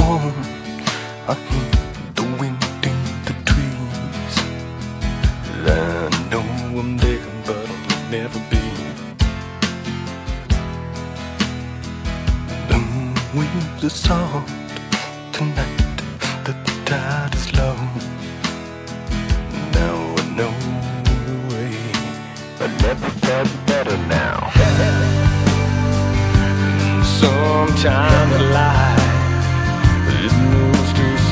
warm. I hear the wind in the trees. I know I'm there, but I'll never be. The winds are soft tonight. The tide is low. Now I know the way. I never felt better now. Sometimes life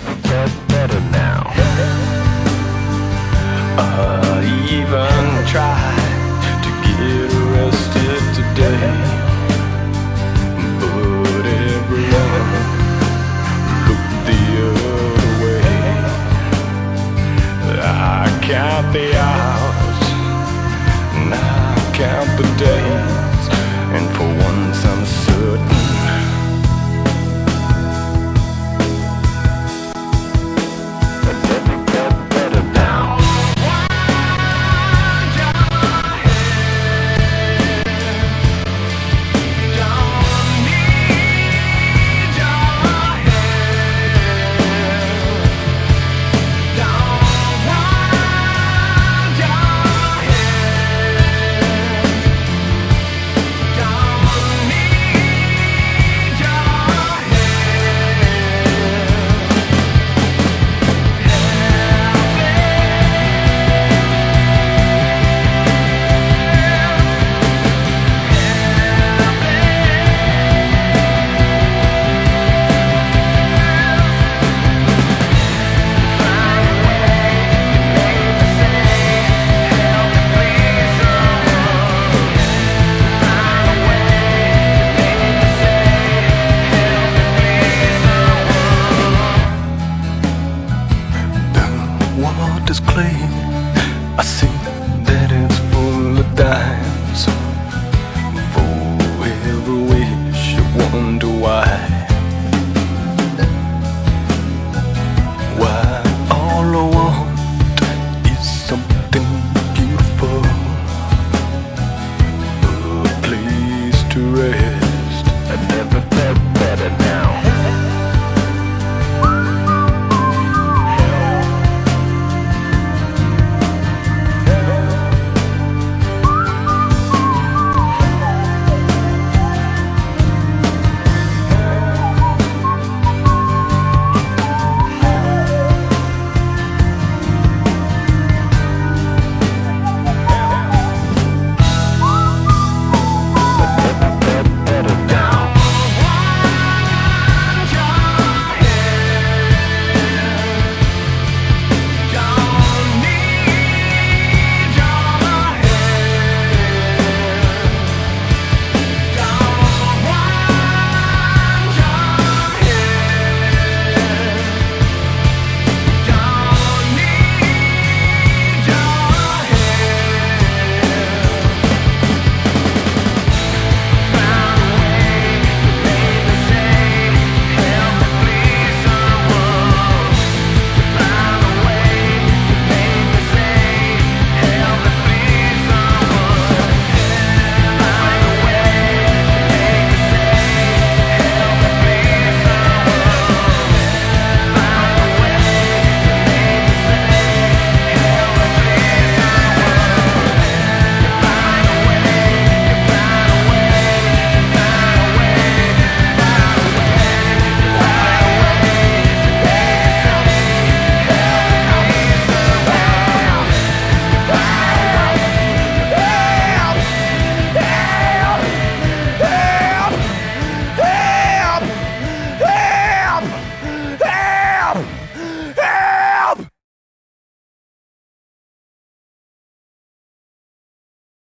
I